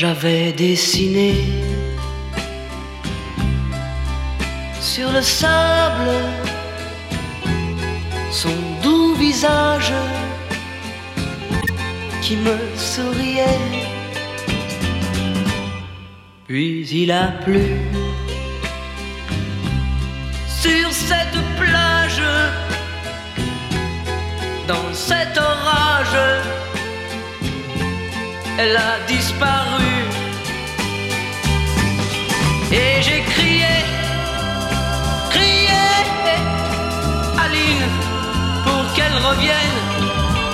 j'avais dessiné sur le sable son doux visage qui me souriait. Puis il a plu sur cette elle a disparu. Et j'ai crié, crié, Aline, pour qu'elle revienne.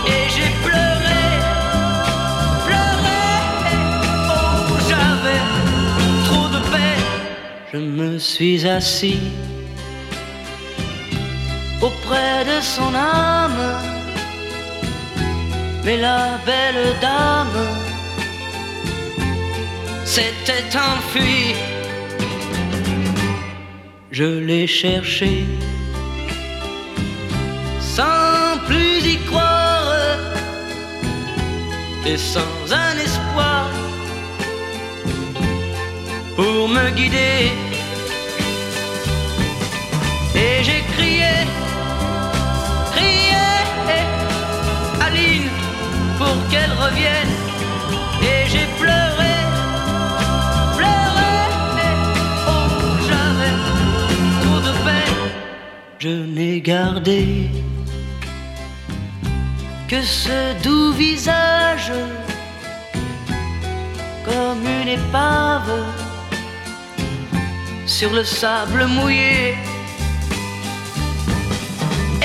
Et j'ai pleuré, pleuré, oh j'avais trop de peine. Je me suis assis auprès de son âme. Mais la belle dame s'était enfuie. Je l'ai cherché sans plus y croire et sans un espoir pour me guider. Et j'ai crié, crié, Aline, pour qu'elle revienne. je n'ai gardé que ce doux visage comme une épave sur le sable mouillé.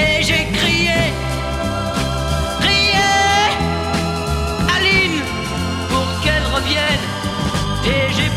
Et j'ai crié, crié, Aline, pour qu'elle revienne. Et j'ai